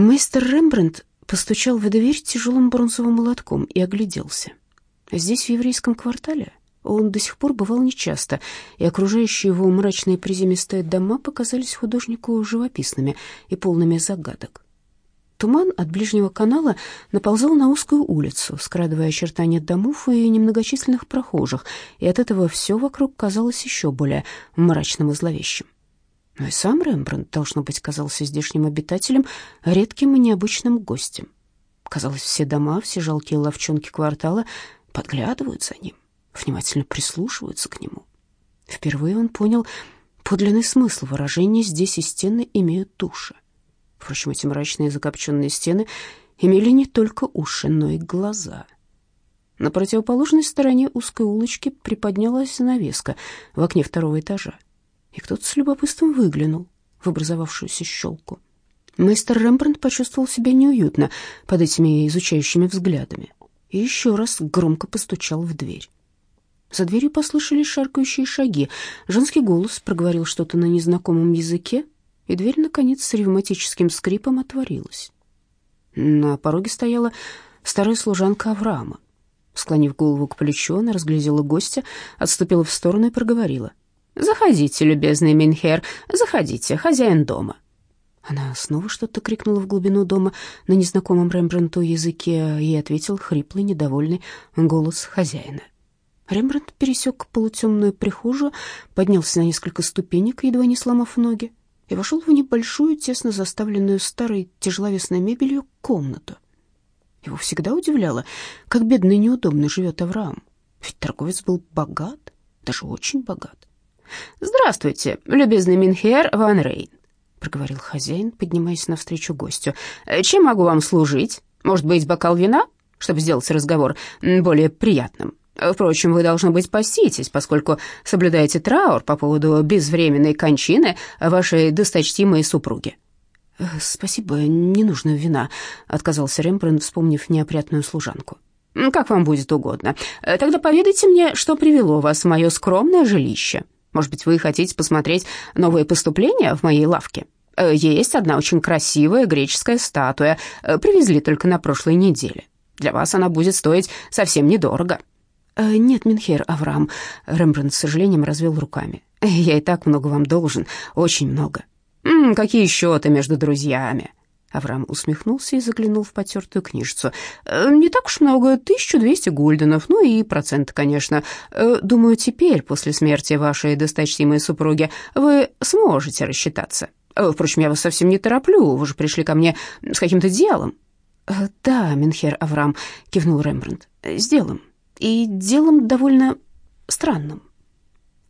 Мистер Рембрандт постучал в дверь тяжелым бронзовым молотком и огляделся. Здесь, в еврейском квартале, он до сих пор бывал нечасто, и окружающие его мрачные приземистые дома показались художнику живописными и полными загадок. Туман от ближнего канала наползал на узкую улицу, скрадывая очертания домов и немногочисленных прохожих, и от этого все вокруг казалось еще более мрачным и зловещим. Но и сам Рембрандт, должно быть, казался здешним обитателем редким и необычным гостем. Казалось, все дома, все жалкие ловчонки квартала подглядывают за ним, внимательно прислушиваются к нему. Впервые он понял подлинный смысл выражения «здесь и стены имеют души». Впрочем, эти мрачные закопченные стены имели не только уши, но и глаза. На противоположной стороне узкой улочки приподнялась занавеска в окне второго этажа, и кто-то с любопытством выглянул в образовавшуюся щелку. Мистер Рембрандт почувствовал себя неуютно под этими изучающими взглядами и еще раз громко постучал в дверь. За дверью послышались шаркающие шаги. Женский голос проговорил что-то на незнакомом языке, и дверь, наконец, с ревматическим скрипом отворилась. На пороге стояла старая служанка Авраама. Склонив голову к плечу, она разглядела гостя, отступила в сторону и проговорила. «Заходите, любезный Минхер, заходите, хозяин дома». Она снова что-то крикнула в глубину дома на незнакомом Рембрандту языке и ответил хриплый, недовольный голос хозяина. Рембрандт пересек полутемную прихожую, поднялся на несколько ступенек, едва не сломав ноги и вошел в небольшую, тесно заставленную старой тяжеловесной мебелью комнату. Его всегда удивляло, как бедно и неудобно живет Авраам. Ведь торговец был богат, даже очень богат. «Здравствуйте, любезный Минхер Ван Рейн», — проговорил хозяин, поднимаясь навстречу гостю. «Чем могу вам служить? Может быть, бокал вина, чтобы сделать разговор более приятным?» Впрочем, вы, должно быть, поститесь, поскольку соблюдаете траур по поводу безвременной кончины вашей досточтимой супруги». «Э, «Спасибо, не нужно вина», — отказался Рембрандт, вспомнив неопрятную служанку. «Как вам будет угодно. Тогда поведайте мне, что привело вас в мое скромное жилище. Может быть, вы хотите посмотреть новые поступления в моей лавке? Э, есть одна очень красивая греческая статуя, э, привезли только на прошлой неделе. Для вас она будет стоить совсем недорого». Э, «Нет, Минхер Авраам», — Рембрандт с сожалением развел руками. «Я и так много вам должен, очень много». «М -м, «Какие счеты между друзьями?» Авраам усмехнулся и заглянул в потертую книжицу. «Э, «Не так уж много, 1200 гульденов, ну и проценты, конечно. Э, думаю, теперь, после смерти вашей досточтимой супруги, вы сможете рассчитаться. Впрочем, я вас совсем не тороплю, вы же пришли ко мне с каким-то делом». «Да, Минхер Авраам», — кивнул Рембрандт, — «с делом и делом довольно странным.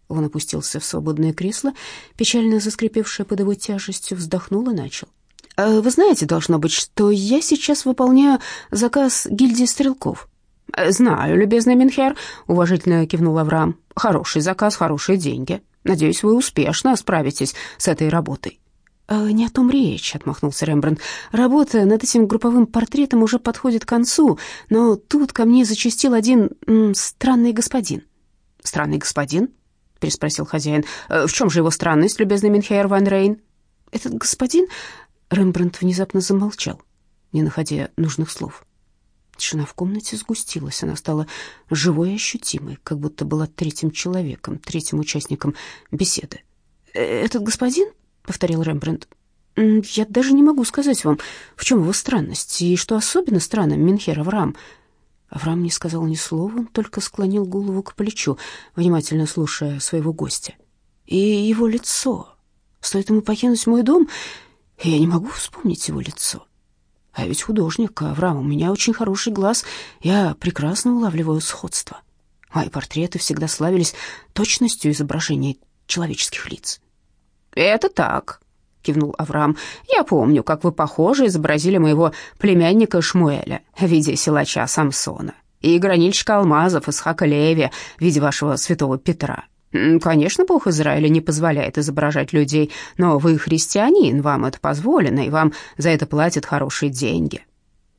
Он опустился в свободное кресло, печально заскрипевшее под его тяжестью, вздохнул и начал. «А «Вы знаете, должно быть, что я сейчас выполняю заказ гильдии стрелков». «Знаю, любезный Минхер», — уважительно кивнул Авраам. «Хороший заказ, хорошие деньги. Надеюсь, вы успешно справитесь с этой работой». «Э, «Не о том речь», — отмахнулся Рембрандт. «Работа над этим групповым портретом уже подходит к концу, но тут ко мне зачастил один м, странный господин». «Странный господин?» — переспросил хозяин. «Э, «В чем же его странность, любезный Минхейр Ван Рейн?» «Этот господин...» Рембрандт внезапно замолчал, не находя нужных слов. Тишина в комнате сгустилась, она стала живой и ощутимой, как будто была третьим человеком, третьим участником беседы. «Э, «Этот господин?» — повторил Рембрандт. «Я даже не могу сказать вам, в чем его странность, и что особенно странно, Минхер Авраам». Авраам не сказал ни слова, он только склонил голову к плечу, внимательно слушая своего гостя. «И его лицо. Стоит ему покинуть мой дом, я не могу вспомнить его лицо. А ведь художник, Авраам, у меня очень хороший глаз, я прекрасно улавливаю сходство. Мои портреты всегда славились точностью изображения человеческих лиц». «Это так», — кивнул Авраам. «Я помню, как вы похоже изобразили моего племянника Шмуэля в виде силача Самсона и гранильщика алмазов Исхака Леви в виде вашего святого Петра. Конечно, Бог Израиля не позволяет изображать людей, но вы христианин, вам это позволено, и вам за это платят хорошие деньги».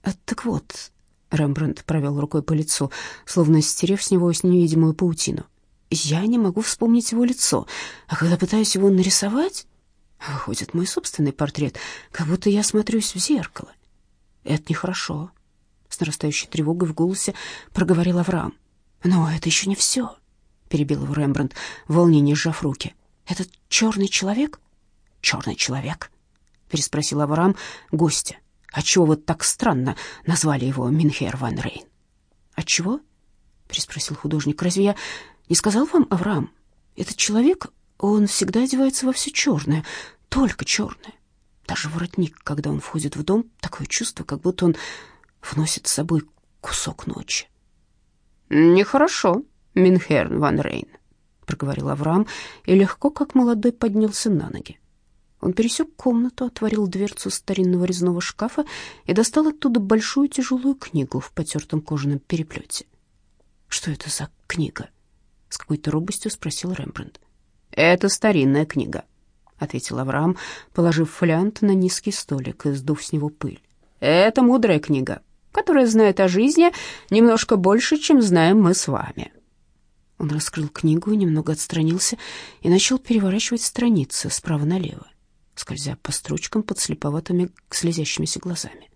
«А «Так вот», — Рембрандт провел рукой по лицу, словно стерев с него с невидимую паутину. Я не могу вспомнить его лицо, а когда пытаюсь его нарисовать, Выходит, мой собственный портрет, как будто я смотрюсь в зеркало. Это нехорошо. С нарастающей тревогой в голосе проговорил Авраам. Но это еще не все, перебил его Рембрандт, в волнении сжав руки. Этот черный человек? Черный человек? переспросил Авраам гостя. А чего вы так странно назвали его Минхер ван Рейн? Отчего? переспросил художник. Разве я не сказал вам, Авраам? Этот человек, он всегда одевается во все черное, только черное. Даже воротник, когда он входит в дом, такое чувство, как будто он вносит с собой кусок ночи. Нехорошо, Минхерн ван Рейн, проговорил Авраам и легко, как молодой, поднялся на ноги. Он пересек комнату, отворил дверцу старинного резного шкафа и достал оттуда большую тяжелую книгу в потертом кожаном переплете. «Что это за книга?» — с какой-то робостью спросил Рембрандт. «Это старинная книга», — ответил Авраам, положив фолиант на низкий столик и сдув с него пыль. «Это мудрая книга, которая знает о жизни немножко больше, чем знаем мы с вами». Он раскрыл книгу, немного отстранился и начал переворачивать страницы справа налево, скользя по строчкам под слеповатыми слезящимися глазами.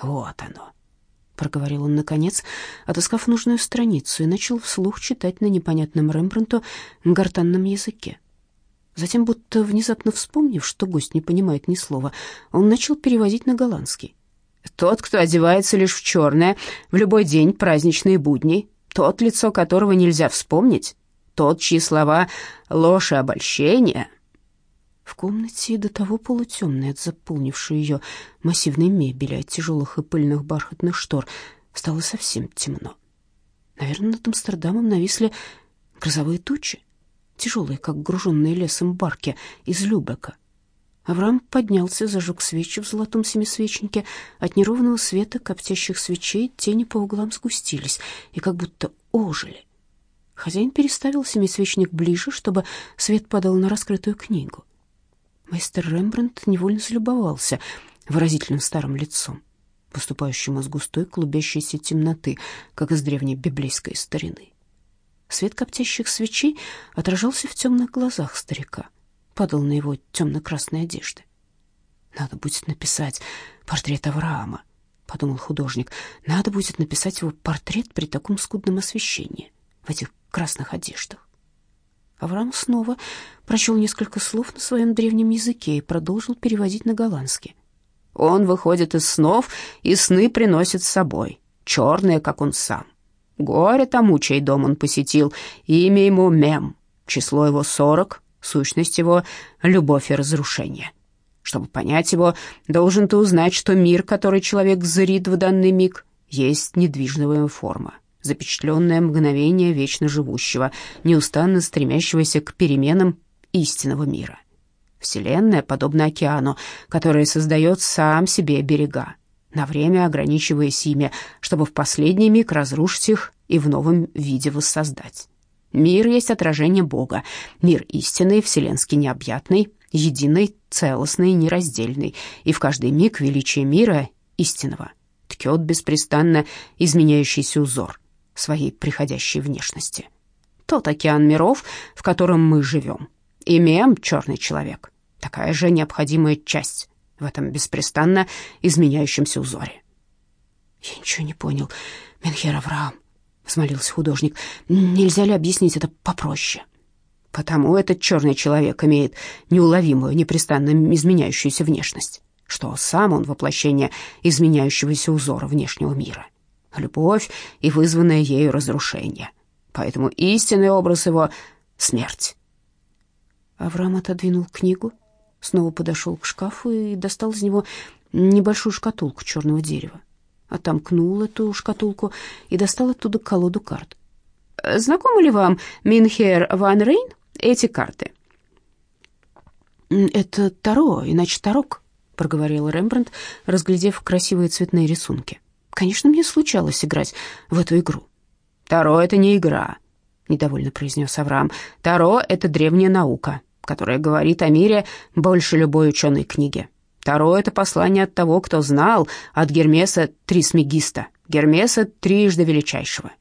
«Вот оно», — проговорил он наконец, отыскав нужную страницу, и начал вслух читать на непонятном Рембрандту гортанном языке. Затем, будто внезапно вспомнив, что гость не понимает ни слова, он начал переводить на голландский. Тот, кто одевается лишь в черное в любой день праздничные будни, тот, лицо которого нельзя вспомнить, тот, чьи слова ложь и обольщение. В комнате до того полутемной от заполнившей ее массивной мебели, от тяжелых и пыльных бархатных штор, стало совсем темно. Наверное, над Амстердамом нависли грозовые тучи, тяжелые, как груженные лесом барки из Любека — Авраам поднялся, зажег свечи в золотом семисвечнике. От неровного света коптящих свечей тени по углам сгустились и как будто ожили. Хозяин переставил семисвечник ближе, чтобы свет падал на раскрытую книгу. Мастер Рембрандт невольно залюбовался выразительным старым лицом, поступающим из густой клубящейся темноты, как из древней библейской старины. Свет коптящих свечей отражался в темных глазах старика — падал на его темно-красные одежды. «Надо будет написать портрет Авраама», — подумал художник. «Надо будет написать его портрет при таком скудном освещении, в этих красных одеждах». Авраам снова прочел несколько слов на своем древнем языке и продолжил переводить на голландский. «Он выходит из снов, и сны приносит с собой, черные, как он сам. Горе тому, чей дом он посетил, имя ему Мем, число его сорок, Сущность его — любовь и разрушение. Чтобы понять его, должен ты узнать, что мир, который человек зрит в данный миг, есть недвижная форма, запечатленное мгновение вечно живущего, неустанно стремящегося к переменам истинного мира. Вселенная подобна океану, который создает сам себе берега, на время ограничиваясь ими, чтобы в последний миг разрушить их и в новом виде воссоздать. Мир есть отражение Бога, мир истинный, вселенский необъятный, единый, целостный, нераздельный, и в каждый миг величие мира истинного ткет беспрестанно изменяющийся узор своей приходящей внешности. Тот океан миров, в котором мы живем. Имеем черный человек, такая же необходимая часть в этом беспрестанно изменяющемся узоре. Я ничего не понял, Менхер Авраам взмолился художник. Нельзя ли объяснить это попроще? Потому этот черный человек имеет неуловимую, непрестанно изменяющуюся внешность, что сам он воплощение изменяющегося узора внешнего мира. Любовь и вызванное ею разрушение. Поэтому истинный образ его — смерть. Авраам отодвинул книгу, снова подошел к шкафу и достал из него небольшую шкатулку черного дерева отомкнул эту шкатулку и достал оттуда колоду карт. «Знакомы ли вам, Минхер Ван Рейн, эти карты?» «Это Таро, иначе Тарок», — проговорил Рембрандт, разглядев красивые цветные рисунки. «Конечно, мне случалось играть в эту игру». «Таро — это не игра», — недовольно произнес Авраам. «Таро — это древняя наука, которая говорит о мире больше любой ученой книги. Второе — это послание от того, кто знал, от Гермеса Трисмегиста, Гермеса трижды величайшего.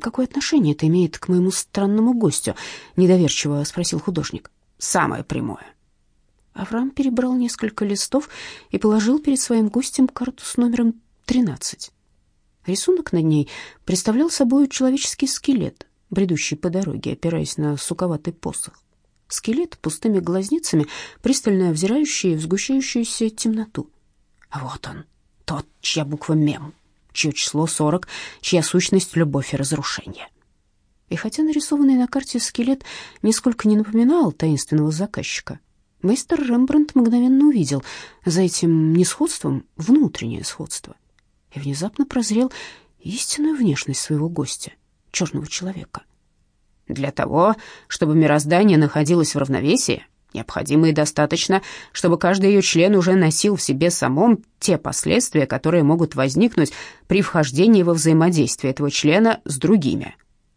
«Какое отношение это имеет к моему странному гостю?» — недоверчиво спросил художник. «Самое прямое». Авраам перебрал несколько листов и положил перед своим гостем карту с номером 13. Рисунок на ней представлял собой человеческий скелет, бредущий по дороге, опираясь на суковатый посох. Скелет пустыми глазницами, пристально взирающий в сгущающуюся темноту. Вот он, тот, чья буква «мем», чье число 40, чья сущность — любовь и разрушение. И хотя нарисованный на карте скелет нисколько не напоминал таинственного заказчика, мастер Рембрандт мгновенно увидел за этим несходством внутреннее сходство и внезапно прозрел истинную внешность своего гостя, черного человека. Для того, чтобы мироздание находилось в равновесии, необходимо и достаточно, чтобы каждый ее член уже носил в себе самом те последствия, которые могут возникнуть при вхождении во взаимодействие этого члена с другими,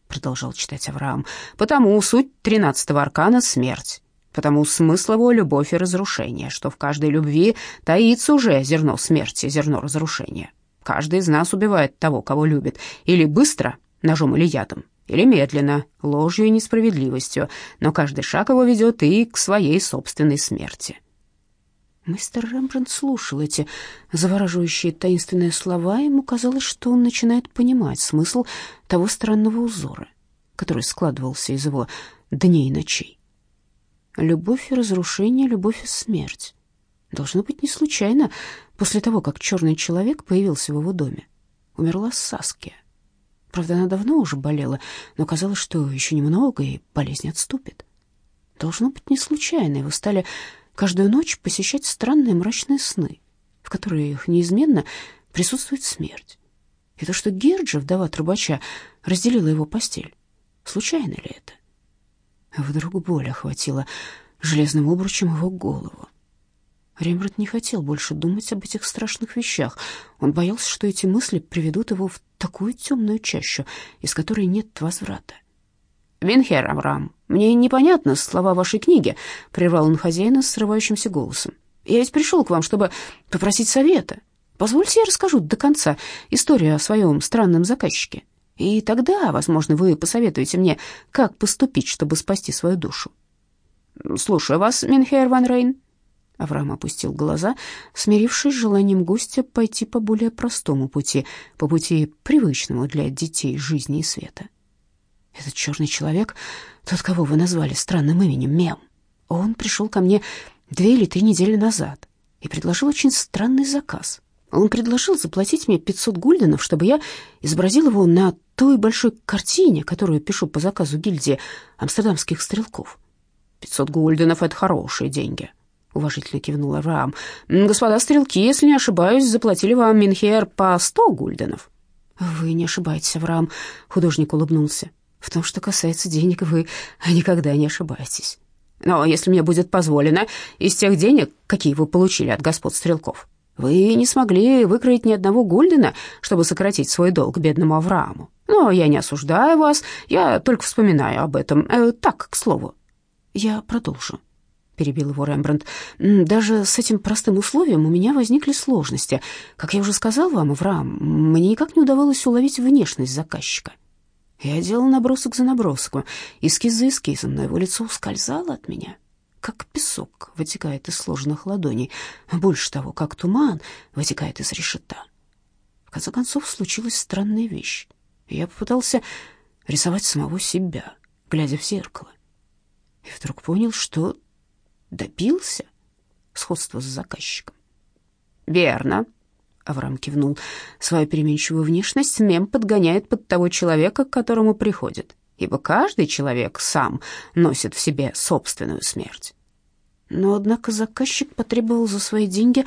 продолжал читать Авраам. Потому суть тринадцатого аркана — смерть. Потому смысл его — любовь и разрушение, что в каждой любви таится уже зерно смерти, зерно разрушения. Каждый из нас убивает того, кого любит, или быстро, ножом или ядом, или медленно, ложью и несправедливостью, но каждый шаг его ведет и к своей собственной смерти. Мистер Рембрандт слушал эти завораживающие таинственные слова, и ему казалось, что он начинает понимать смысл того странного узора, который складывался из его дней и ночей. Любовь и разрушение, любовь и смерть. Должно быть, не случайно, после того, как черный человек появился в его доме, умерла Саския. Правда, она давно уже болела, но казалось, что еще немного, и болезнь отступит. Должно быть, не случайно его стали каждую ночь посещать странные мрачные сны, в которых неизменно присутствует смерть. И то, что Герджа, вдова трубача, разделила его постель, случайно ли это? Вдруг боль охватила железным обручем его голову. Рембрандт не хотел больше думать об этих страшных вещах. Он боялся, что эти мысли приведут его в такую темную чащу, из которой нет возврата. «Винхер Амрам, мне непонятны слова вашей книги», — прервал он хозяина с срывающимся голосом. «Я ведь пришел к вам, чтобы попросить совета. Позвольте я расскажу до конца историю о своем странном заказчике. И тогда, возможно, вы посоветуете мне, как поступить, чтобы спасти свою душу». «Слушаю вас, Минхер Ван Рейн», Авраам опустил глаза, смирившись с желанием гостя пойти по более простому пути, по пути привычному для детей жизни и света. Этот черный человек, тот, кого вы назвали странным именем Мем, он пришел ко мне две или три недели назад и предложил очень странный заказ. Он предложил заплатить мне 500 гульденов, чтобы я изобразил его на той большой картине, которую пишу по заказу гильдии амстердамских стрелков. 500 гульденов — это хорошие деньги, — уважительно кивнула Рам. «Господа стрелки, если не ошибаюсь, заплатили вам Минхер по сто гульденов». «Вы не ошибаетесь, Авраам», — художник улыбнулся. «В том, что касается денег, вы никогда не ошибаетесь. Но если мне будет позволено, из тех денег, какие вы получили от господ стрелков, вы не смогли выкроить ни одного гульдена, чтобы сократить свой долг бедному Аврааму. Но я не осуждаю вас, я только вспоминаю об этом. Э, так, к слову». «Я продолжу», перебил его Рембрандт. Даже с этим простым условием у меня возникли сложности. Как я уже сказал вам, Авраам, мне никак не удавалось уловить внешность заказчика. Я делал набросок за наброском, эскиз за эскизом, но его лицо ускользало от меня, как песок вытекает из сложенных ладоней, больше того, как туман вытекает из решета. В конце концов, случилась странная вещь. Я попытался рисовать самого себя, глядя в зеркало. И вдруг понял, что добился сходства с заказчиком. Верно, Авраам кивнул. Свою переменчивую внешность мем подгоняет под того человека, к которому приходит, ибо каждый человек сам носит в себе собственную смерть. Но однако заказчик потребовал за свои деньги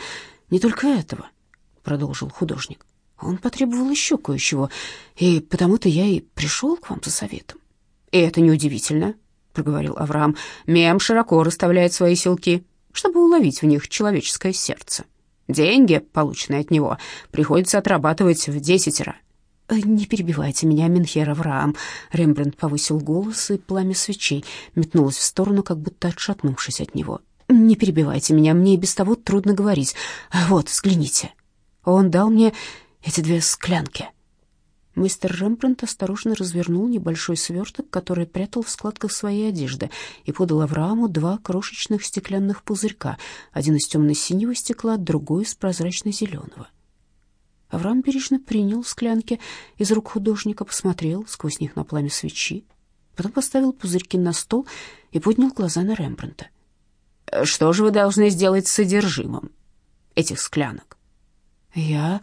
не только этого, продолжил художник. Он потребовал еще кое-чего, и потому-то я и пришел к вам за советом. И это неудивительно, — проговорил Авраам. «Мем широко расставляет свои силки, чтобы уловить в них человеческое сердце. Деньги, полученные от него, приходится отрабатывать в десятеро». «Э, «Не перебивайте меня, Менхер Авраам», — Рембрандт повысил голос, и пламя свечей метнулось в сторону, как будто отшатнувшись от него. «Не перебивайте меня, мне и без того трудно говорить. Вот, взгляните». Он дал мне эти две склянки. Мистер Рембрандт осторожно развернул небольшой сверток, который прятал в складках своей одежды, и подал Аврааму два крошечных стеклянных пузырька, один из темно-синего стекла, другой из прозрачно-зеленого. Авраам бережно принял склянки из рук художника, посмотрел сквозь них на пламя свечи, потом поставил пузырьки на стол и поднял глаза на Рембрандта. «Что же вы должны сделать с содержимым этих склянок?» «Я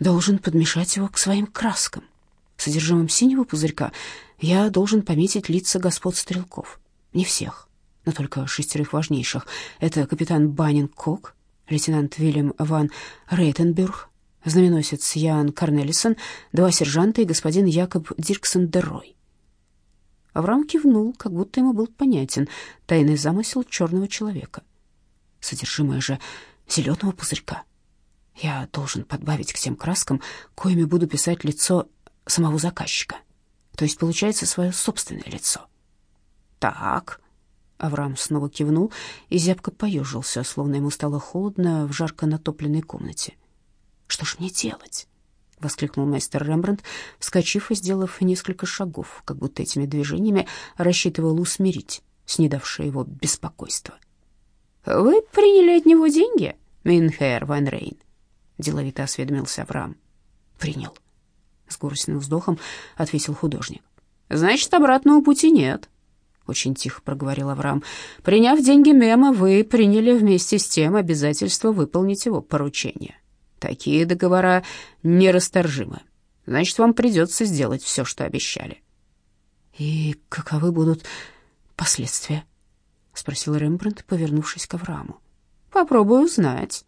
должен подмешать его к своим краскам. Содержимым синего пузырька я должен пометить лица господ стрелков. Не всех, но только шестерых важнейших. Это капитан Баннинг Кок, лейтенант Вильям ван Рейтенбюрг, знаменосец Ян Корнелисон, два сержанта и господин Якоб Дирксон Дерой. Авраам кивнул, как будто ему был понятен тайный замысел черного человека. Содержимое же зеленого пузырька я должен подбавить к тем краскам, коими буду писать лицо самого заказчика. То есть получается свое собственное лицо. Так. Авраам снова кивнул и зябко поежился, словно ему стало холодно в жарко натопленной комнате. Что ж мне делать? воскликнул мастер Рембрандт, вскочив и сделав несколько шагов, как будто этими движениями рассчитывал усмирить снедавшее его беспокойство. Вы приняли от него деньги, Минхер Ван Рейн? Деловито осведомился Авраам. Принял. С горестным вздохом ответил художник. Значит, обратного пути нет. Очень тихо проговорил Авраам. Приняв деньги Мема, вы приняли вместе с тем обязательство выполнить его поручение. Такие договора нерасторжимы. Значит, вам придется сделать все, что обещали. И каковы будут последствия? спросил Рембрандт, повернувшись к Аврааму. Попробую узнать.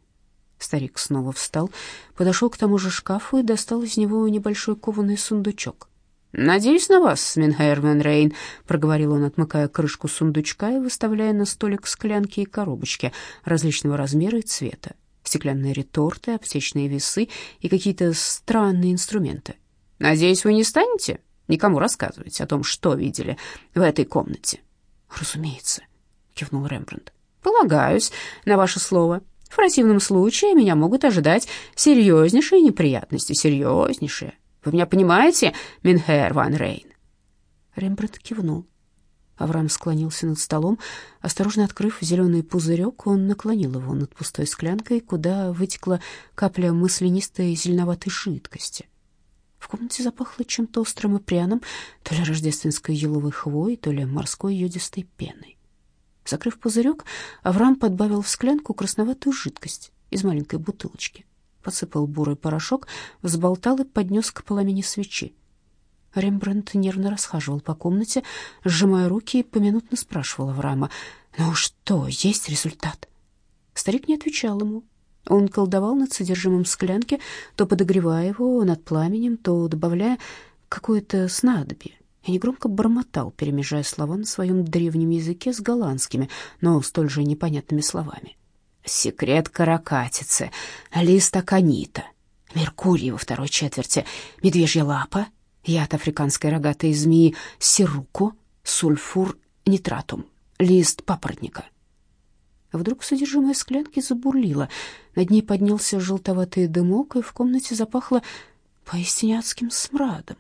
Старик снова встал, подошел к тому же шкафу и достал из него небольшой кованый сундучок. «Надеюсь на вас, Минхайр Рейн», — проговорил он, отмыкая крышку сундучка и выставляя на столик склянки и коробочки различного размера и цвета, стеклянные реторты, аптечные весы и какие-то странные инструменты. «Надеюсь, вы не станете никому рассказывать о том, что видели в этой комнате?» «Разумеется», — кивнул Рембрандт. «Полагаюсь на ваше слово», в противном случае меня могут ожидать серьезнейшие неприятности, серьезнейшие. Вы меня понимаете, Минхер ван Рейн?» Рембрандт кивнул. Авраам склонился над столом. Осторожно открыв зеленый пузырек, он наклонил его над пустой склянкой, куда вытекла капля маслянистой зеленоватой жидкости. В комнате запахло чем-то острым и пряным, то ли рождественской еловой хвоей, то ли морской йодистой пеной. Закрыв пузырек, Авраам подбавил в склянку красноватую жидкость из маленькой бутылочки. Посыпал бурый порошок, взболтал и поднес к пламени свечи. Рембрандт нервно расхаживал по комнате, сжимая руки и поминутно спрашивал Авраама, «Ну что, есть результат?» Старик не отвечал ему. Он колдовал над содержимым склянки, то подогревая его над пламенем, то добавляя какое-то снадобье и негромко бормотал, перемежая слова на своем древнем языке с голландскими, но столь же непонятными словами. «Секрет каракатицы, лист аконита, Меркурий во второй четверти, медвежья лапа, яд африканской рогатой змеи, сируко, сульфур. Нитратум, лист папоротника». Вдруг содержимое склянки забурлило, над ней поднялся желтоватый дымок, и в комнате запахло поистине адским смрадом.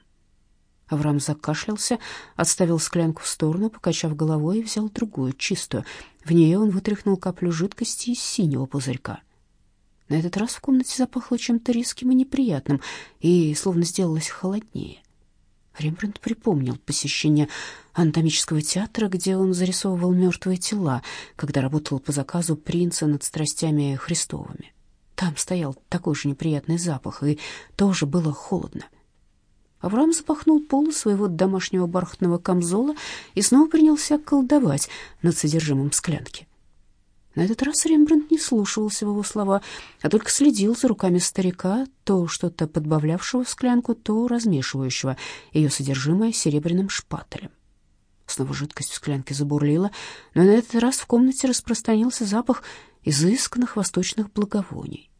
Авраам закашлялся, отставил склянку в сторону, покачав головой и взял другую, чистую. В нее он вытряхнул каплю жидкости из синего пузырька. На этот раз в комнате запахло чем-то резким и неприятным, и словно сделалось холоднее. Рембрандт припомнил посещение анатомического театра, где он зарисовывал мертвые тела, когда работал по заказу принца над страстями Христовыми. Там стоял такой же неприятный запах, и тоже было холодно. — Авраам запахнул полы своего домашнего бархатного камзола и снова принялся колдовать над содержимым склянки. На этот раз Рембрандт не слушался его слова, а только следил за руками старика, то что-то подбавлявшего в склянку, то размешивающего ее содержимое серебряным шпателем. Снова жидкость в склянке забурлила, но на этот раз в комнате распространился запах изысканных восточных благовоний.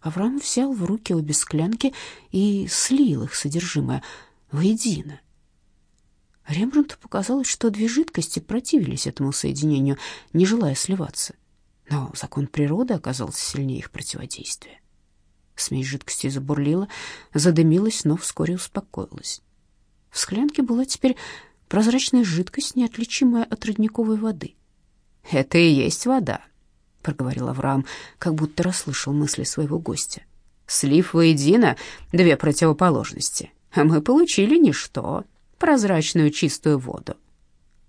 Авраам взял в руки обе склянки и слил их содержимое воедино. Рембрандту показалось, что две жидкости противились этому соединению, не желая сливаться. Но закон природы оказался сильнее их противодействия. Смесь жидкости забурлила, задымилась, но вскоре успокоилась. В склянке была теперь прозрачная жидкость, неотличимая от родниковой воды. «Это и есть вода», — проговорил Авраам, как будто расслышал мысли своего гостя. «Слив воедино две противоположности, а мы получили ничто, прозрачную чистую воду».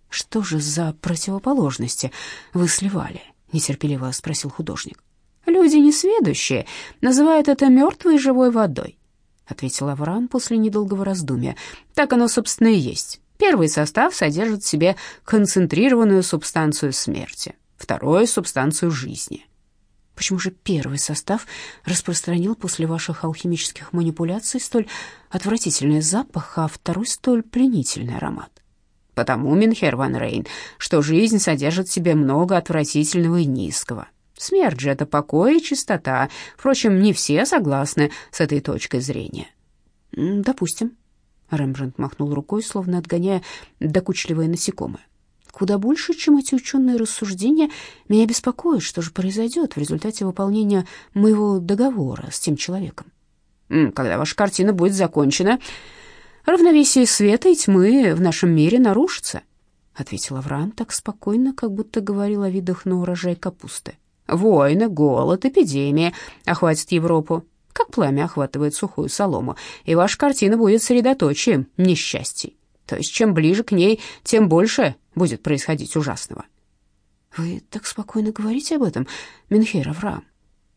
«Что же за противоположности вы сливали?» — нетерпеливо спросил художник. «Люди несведущие называют это мертвой живой водой», — ответил Авраам после недолгого раздумья. «Так оно, собственно, и есть. Первый состав содержит в себе концентрированную субстанцию смерти, второй — субстанцию жизни. Почему же первый состав распространил после ваших алхимических манипуляций столь отвратительный запах, а второй столь пленительный аромат? Потому, Минхер ван Рейн, что жизнь содержит в себе много отвратительного и низкого. Смерть же — это покой и чистота. Впрочем, не все согласны с этой точкой зрения. Допустим. Рембрандт махнул рукой, словно отгоняя докучливое насекомое. Куда больше, чем эти ученые рассуждения, меня беспокоит, что же произойдет в результате выполнения моего договора с тем человеком. Когда ваша картина будет закончена, равновесие света и тьмы в нашем мире нарушится, ответил Авраам так спокойно, как будто говорил о видах на урожай капусты. Войны, голод, эпидемия охватят Европу как пламя охватывает сухую солому, и ваша картина будет средоточием несчастий. То есть чем ближе к ней, тем больше будет происходить ужасного. Вы так спокойно говорите об этом, Менхер Авраам.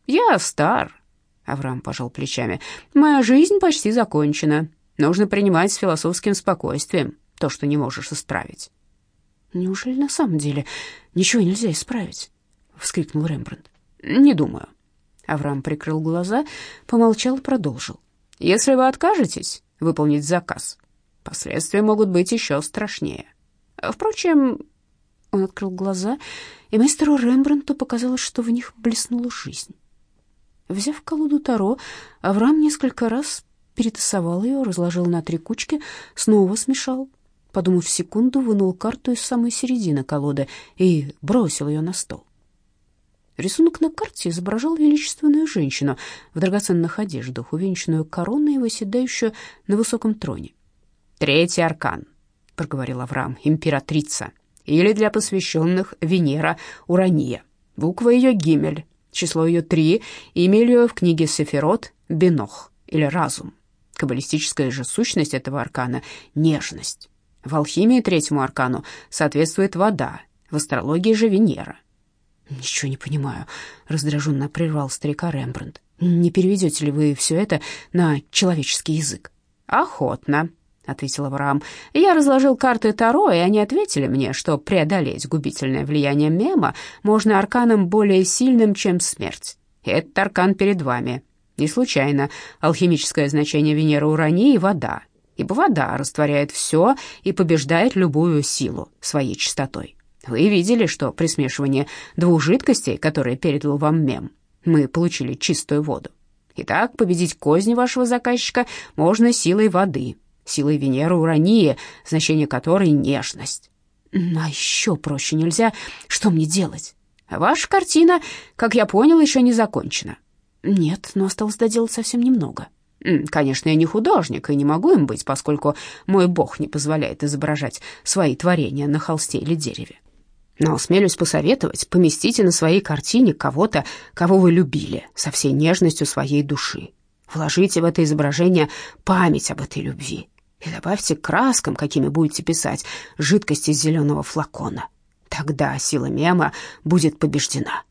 Я стар, Авраам пожал плечами. Моя жизнь почти закончена. Нужно принимать с философским спокойствием то, что не можешь исправить. Неужели на самом деле ничего нельзя исправить? вскрикнул Рембрандт. Не думаю. Авраам прикрыл глаза, помолчал и продолжил. «Если вы откажетесь выполнить заказ, последствия могут быть еще страшнее. Впрочем...» Он открыл глаза, и мастеру Рембрандту показалось, что в них блеснула жизнь. Взяв колоду Таро, Авраам несколько раз перетасовал ее, разложил на три кучки, снова смешал. Подумав секунду, вынул карту из самой середины колоды и бросил ее на стол. Рисунок на карте изображал величественную женщину в драгоценных одеждах, увенчанную короной и восседающую на высоком троне. «Третий аркан», — проговорил Авраам, — «императрица, или для посвященных Венера Урания. Буква ее Гимель, число ее три, имя ее в книге Сефирот Бенох, или разум. Каббалистическая же сущность этого аркана — нежность. В алхимии третьему аркану соответствует вода, в астрологии же Венера. «Ничего не понимаю», — раздраженно прервал старика Рембрандт. «Не переведете ли вы все это на человеческий язык?» «Охотно», — ответил Авраам. «Я разложил карты Таро, и они ответили мне, что преодолеть губительное влияние мема можно арканом более сильным, чем смерть. Этот аркан перед вами. Не случайно алхимическое значение Венеры Урании — вода, ибо вода растворяет все и побеждает любую силу своей чистотой». Вы видели, что при смешивании двух жидкостей, которые передал вам мем, мы получили чистую воду. Итак, победить козни вашего заказчика можно силой воды, силой Венеры Урании, значение которой — нежность. А еще проще нельзя. Что мне делать? Ваша картина, как я понял, еще не закончена. Нет, но осталось доделать совсем немного. Конечно, я не художник и не могу им быть, поскольку мой бог не позволяет изображать свои творения на холсте или дереве. Но, смелюсь посоветовать, поместите на своей картине кого-то, кого вы любили, со всей нежностью своей души. Вложите в это изображение память об этой любви и добавьте краскам, какими будете писать, жидкость из зеленого флакона. Тогда сила мема будет побеждена.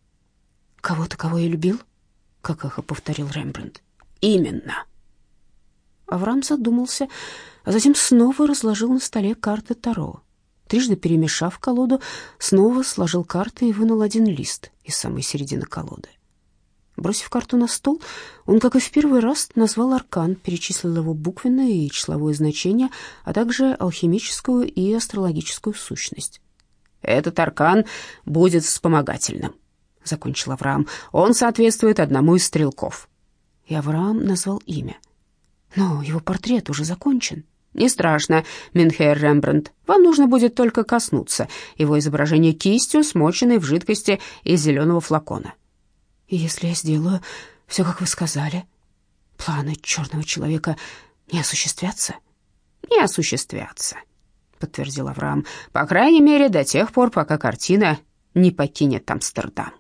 «Кого-то, кого я любил?» — как эхо повторил Рембрандт. «Именно». Авраам задумался, а затем снова разложил на столе карты Таро. Трижды перемешав колоду, снова сложил карты и вынул один лист из самой середины колоды. Бросив карту на стол, он, как и в первый раз, назвал аркан, перечислил его буквенное и числовое значение, а также алхимическую и астрологическую сущность. «Этот аркан будет вспомогательным», — закончил Авраам. «Он соответствует одному из стрелков». И Авраам назвал имя. «Но его портрет уже закончен». Не страшно, Минхейр Рембрандт. Вам нужно будет только коснуться его изображения кистью, смоченной в жидкости из зеленого флакона. Если я сделаю все, как вы сказали, планы черного человека не осуществятся? Не осуществятся, подтвердил Авраам. По крайней мере, до тех пор, пока картина не покинет Амстердам.